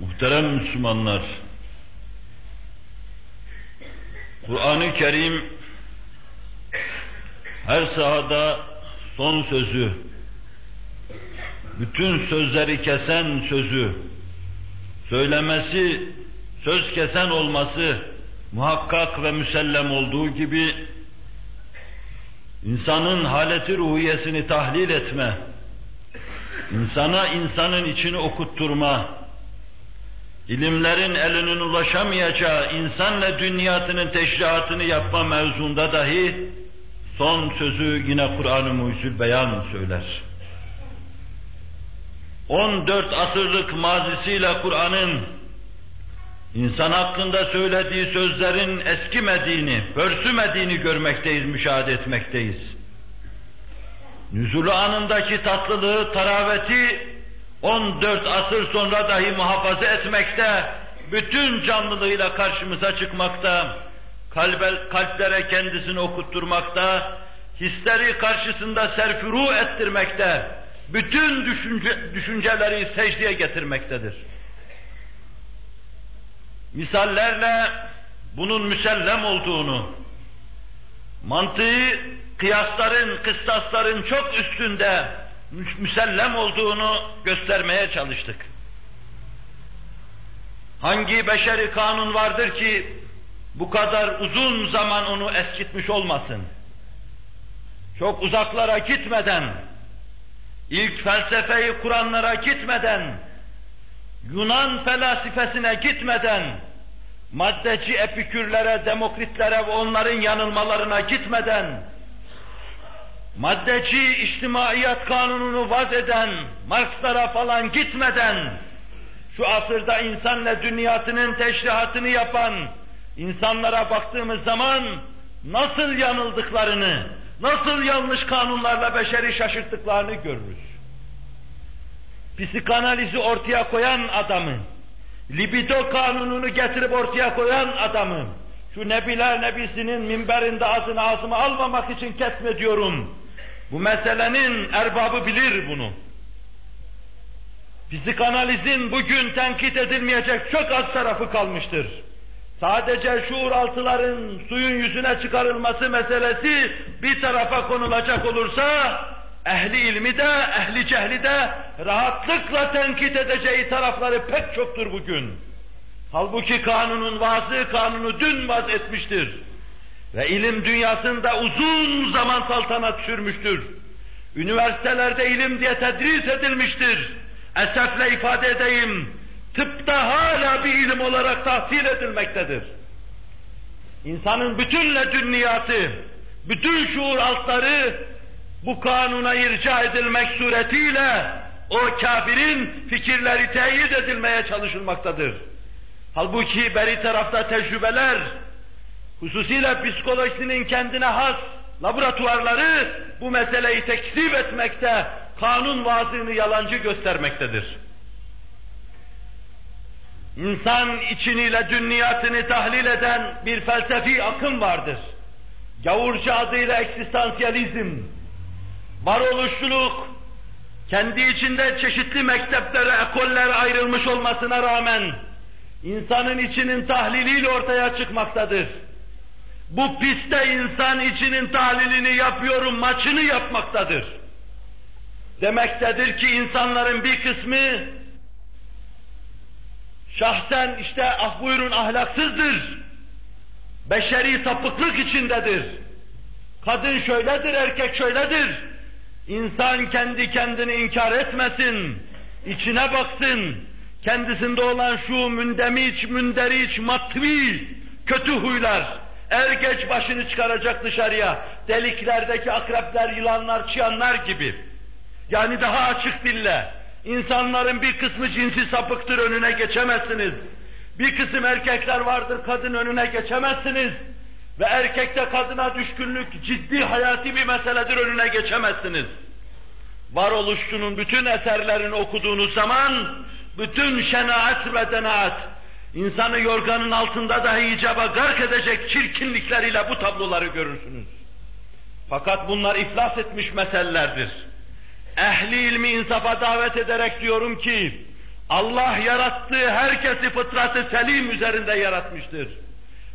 Muhterem Müslümanlar, Kur'an-ı Kerim her sahada son sözü, bütün sözleri kesen sözü, söylemesi, söz kesen olması muhakkak ve müsellem olduğu gibi insanın haleti ruhiyesini tahlil etme, insana insanın içini okutturma, ilimlerin elinin ulaşamayacağı insanla dünyasının teşrihatını yapma mevzunda dahi son sözü yine Kur'an-ı Mucizül Beyan söyler. 14 asırlık mazisiyle Kur'an'ın insan hakkında söylediği sözlerin eskimediğini, pörsümediğini görmekteyiz, müşahede etmekteyiz. Nüzulü anındaki tatlılığı, taraveti 14 asır sonra dahi muhafaza etmekte, bütün canlılığıyla karşımıza çıkmakta, kalbe, kalplere kendisini okutturmakta, hisleri karşısında serfuru ettirmekte, bütün düşünce, düşünceleri secdeye getirmektedir. Misallerle bunun müsellem olduğunu, mantığı kıyasların, kıstasların çok üstünde müsellem olduğunu göstermeye çalıştık. Hangi beşeri kanun vardır ki bu kadar uzun zaman onu eskitmiş olmasın? Çok uzaklara gitmeden, ilk felsefeyi kuranlara gitmeden, Yunan felsefesine gitmeden, maddeci epikürlere, demokritlere ve onların yanılmalarına gitmeden, maddeci içtimaiyat kanununu vaz eden, Markslara falan gitmeden, şu asırda insanla dünyasının teşrihatını yapan insanlara baktığımız zaman nasıl yanıldıklarını, nasıl yanlış kanunlarla beşeri şaşırttıklarını görürüz. Psikanalizi ortaya koyan adamı, libido kanununu getirip ortaya koyan adamı, şu Nebiler Nebisi'nin minberinde adını ağzıma almamak için ketmediyorum. Bu meselenin erbabı bilir bunu. Psikanalizin bugün tenkit edilmeyecek çok az tarafı kalmıştır. Sadece şuur altıların suyun yüzüne çıkarılması meselesi bir tarafa konulacak olursa, ehli ilmi de, ehli cehli de rahatlıkla tenkit edeceği tarafları pek çoktur bugün. Halbuki kanunun vazı kanunu dün vaz etmiştir. Ve ilim dünyasında uzun zaman saltanat sürmüştür. Üniversitelerde ilim diye tedris edilmiştir. Esefle ifade edeyim, tıpta hala bir ilim olarak tahsil edilmektedir. İnsanın bütün ledünniyatı, bütün şuur altları bu kanuna irca edilmek suretiyle o kafirin fikirleri teyit edilmeye çalışılmaktadır. Halbuki beri tarafta tecrübeler, hususiyle psikolojisinin kendine has laboratuvarları bu meseleyi tekzip etmekte, kanun vaazını yalancı göstermektedir. İnsan içiniyle dünniyatını tahlil eden bir felsefi akım vardır. Gavurcu adıyla eksistansiyalizm, varoluşçuluk, kendi içinde çeşitli mekteplere, ekollere ayrılmış olmasına rağmen, insanın içinin tahliliyle ortaya çıkmaktadır. Bu piste insan içinin tahlilini yapıyorum, maçını yapmaktadır. Demektedir ki insanların bir kısmı şahsen işte ah buyurun ahlaksızdır. Beşeri sapıklık içindedir. Kadın şöyledir, erkek şöyledir. İnsan kendi kendini inkar etmesin, içine baksın, kendisinde olan şu mündemiç, münderiç, matvi, kötü huylar, er geç başını çıkaracak dışarıya, deliklerdeki akrepler, yılanlar, çıyanlar gibi. Yani daha açık dille, insanların bir kısmı cinsi sapıktır, önüne geçemezsiniz. Bir kısım erkekler vardır, kadın önüne geçemezsiniz. Ve erkekte kadına düşkünlük ciddi hayati bir meseledir, önüne geçemezsiniz. Varoluşçunun bütün eserlerini okuduğunuz zaman, bütün şenaat ve denaat, insanı yorganın altında dahi icaba gark edecek çirkinlikleriyle bu tabloları görürsünüz. Fakat bunlar iflas etmiş meselelerdir. Ehli ilmi insafa davet ederek diyorum ki, Allah yarattığı herkesi fıtratı selim üzerinde yaratmıştır.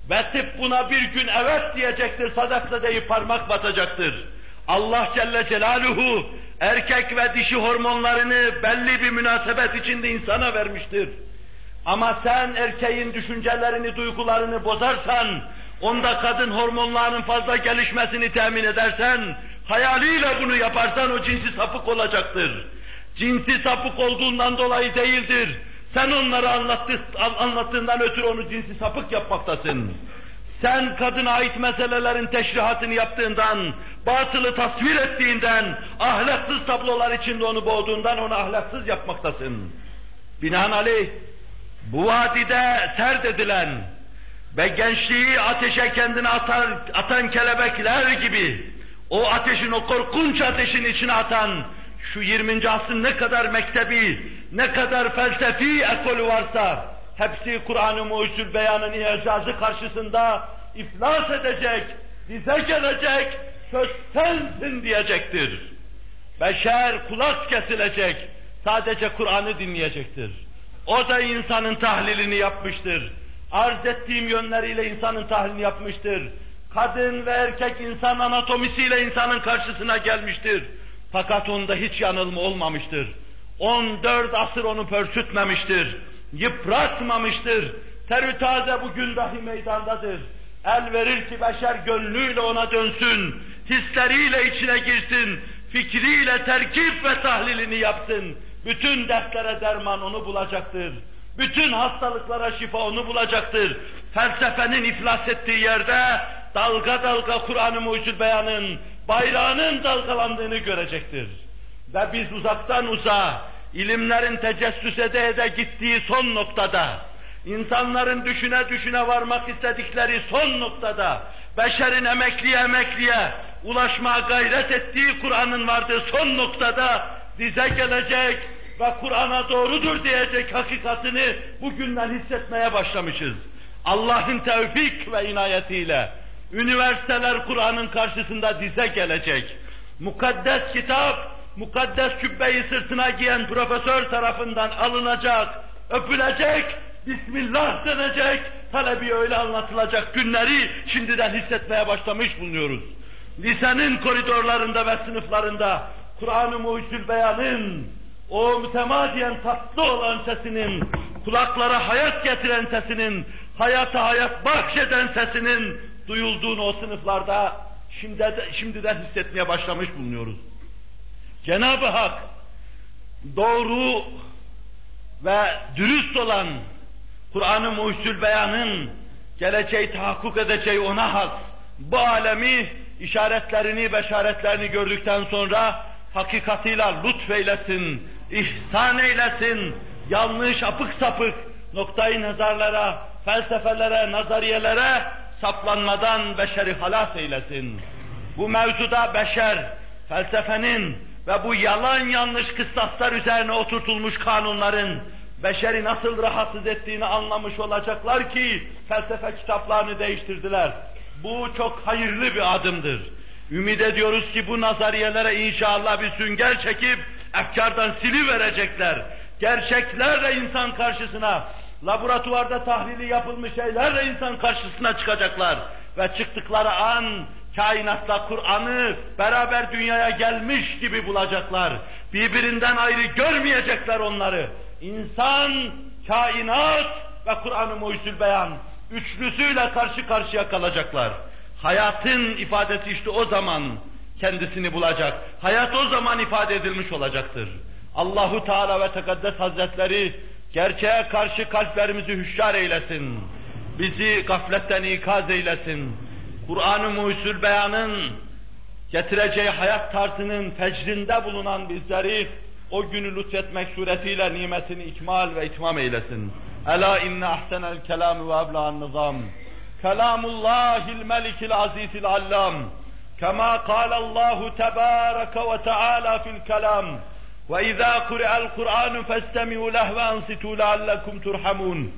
Ve tıp buna bir gün evet diyecektir, sadakta deyip parmak batacaktır. Allah Celle Celaluhu erkek ve dişi hormonlarını belli bir münasebet içinde insana vermiştir. Ama sen erkeğin düşüncelerini, duygularını bozarsan, onda kadın hormonlarının fazla gelişmesini temin edersen, hayaliyle bunu yaparsan o cinsi sapık olacaktır. Cinsi sapık olduğundan dolayı değildir. Sen onlara anlattı, anlattığından ötürü onu cinsi sapık yapmaktasın. Sen kadına ait meselelerin teşrihatını yaptığından, batılı tasvir ettiğinden, ahlaksız tablolar içinde onu boğduğundan onu ahlaksız yapmaktasın. Binaenaleyh bu vadide serd edilen ve gençliği ateşe kendini atar, atan kelebekler gibi o ateşin, o korkunç ateşin içine atan şu 20. asrın ne kadar mektebi, ne kadar felsefi ekolü varsa hepsi Kur'an-ı Mucizül Beyan'ın icazı karşısında iflas edecek, dize gelecek, söz sensin diyecektir. Beşer kulak kesilecek, sadece Kur'an'ı dinleyecektir. O da insanın tahlilini yapmıştır. Arz ettiğim yönleriyle insanın tahlilini yapmıştır. Kadın ve erkek insan anatomisiyle insanın karşısına gelmiştir. Fakat onda hiç yanılma olmamıştır. 14 asır onu pörsütmemiştir. Yıpratmamıştır. Terü taze bugün dahi meydandadır. El verir ki beşer gönlüyle ona dönsün. Hisleriyle içine girsin. Fikriyle terkip ve tahlilini yapsın bütün dertlere derman onu bulacaktır. Bütün hastalıklara şifa onu bulacaktır. Felsefenin iflas ettiği yerde dalga dalga Kur'an-ı Mucid Beyan'ın bayrağının dalgalandığını görecektir. Ve biz uzaktan uzağa, ilimlerin tecessüs ede ede gittiği son noktada, insanların düşüne düşüne varmak istedikleri son noktada, beşerin emekliye emekliye ulaşmaya gayret ettiği Kur'an'ın vardığı son noktada dize gelecek ve Kur'an'a doğrudur diyecek hakikatini bugünden hissetmeye başlamışız. Allah'ın tevfik ve inayetiyle üniversiteler Kur'an'ın karşısında dize gelecek. Mukaddes kitap, mukaddes kübbeyi sırtına giyen profesör tarafından alınacak, öpülecek, Bismillah denecek, talebi öyle anlatılacak günleri şimdiden hissetmeye başlamış bulunuyoruz. Lisenin koridorlarında ve sınıflarında Kur'an-ı Mucizül Beyan'ın o mütemadiyen tatlı olan sesinin, kulaklara hayat getiren sesinin, hayata hayat bahşeden sesinin duyulduğunu o sınıflarda şimdi, şimdiden hissetmeye başlamış bulunuyoruz. Cenab-ı Hak doğru ve dürüst olan Kur'an-ı Muhsül Beyan'ın geleceği tahakkuk edeceği ona has bu alemi işaretlerini, beşaretlerini gördükten sonra hakikatıyla lütfeylesin, ihsan eylesin, yanlış, apık sapık noktayı nazarlara, felsefelere, nazariyelere saplanmadan beşeri halas eylesin. Bu mevzuda beşer, felsefenin ve bu yalan yanlış kıstaslar üzerine oturtulmuş kanunların beşeri nasıl rahatsız ettiğini anlamış olacaklar ki felsefe kitaplarını değiştirdiler. Bu çok hayırlı bir adımdır. Ümid ediyoruz ki bu nazariyelere inşallah bir sünger çekip efkardan sili verecekler. Gerçeklerle insan karşısına, laboratuvarda tahlili yapılmış şeylerle insan karşısına çıkacaklar. Ve çıktıkları an kainatla Kur'an'ı beraber dünyaya gelmiş gibi bulacaklar. Birbirinden ayrı görmeyecekler onları. İnsan, kainat ve Kur'an-ı Muhyüzül Beyan üçlüsüyle karşı karşıya kalacaklar. Hayatın ifadesi işte o zaman kendisini bulacak. Hayat o zaman ifade edilmiş olacaktır. Allahu Teala ve Tekaddes Hazretleri gerçeğe karşı kalplerimizi hüşyar eylesin. Bizi gafletten ikaz eylesin. Kur'an-ı Muhyüzül Beyan'ın getireceği hayat tarzının fecrində bulunan bizleri o günü lütfetmek suretiyle nimetini ikmal ve itmam eylesin. Ela inne ahsenel kelam ve ebla'n nizam. كلام الله الملك العزيز العلام كما قال الله تبارك وتعالى في الكلام وإذا قرأ القرآن فاستمعوا له وأنصتوا لعلكم ترحمون.